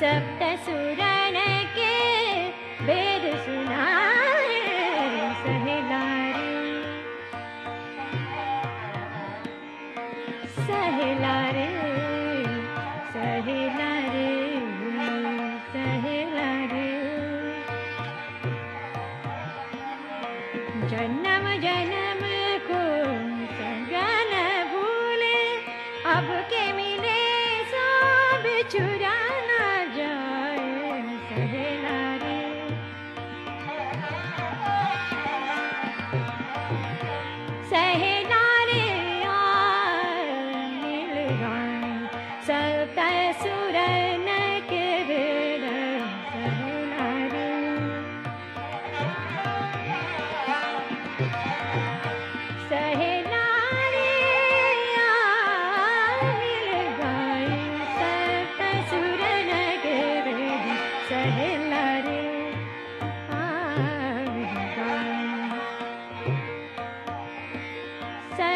सप्त के वेद सुनाए सहलारे। सहलारे सहलारे सहलारे। जन्म जन्म Hey.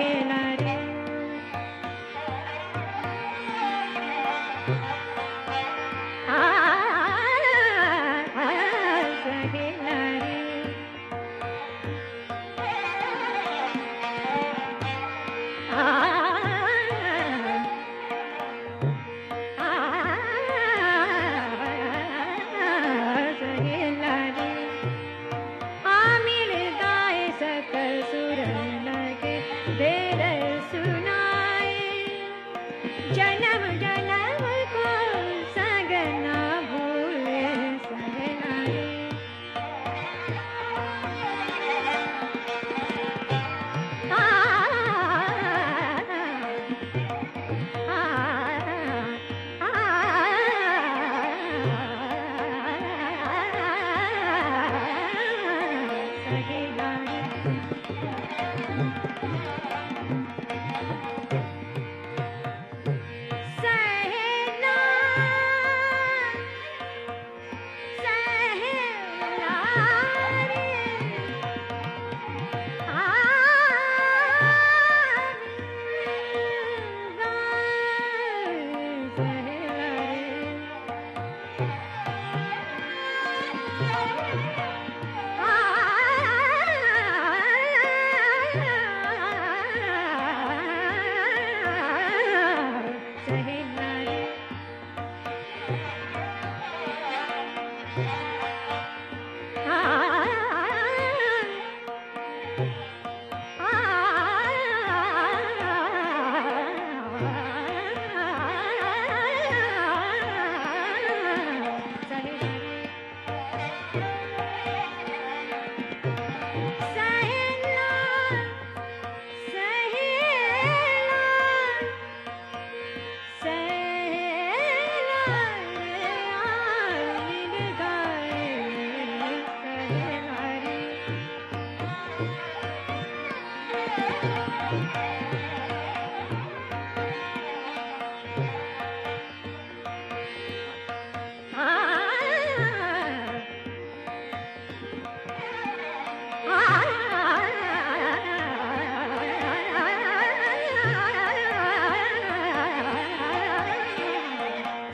Yeah.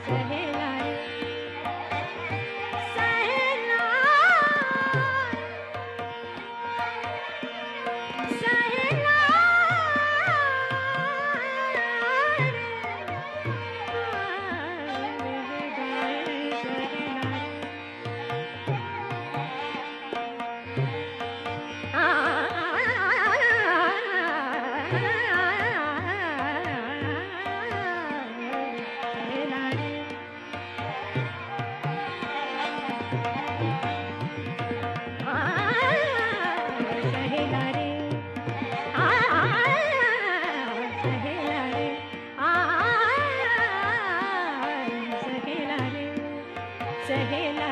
रहे सहेला रे सहेला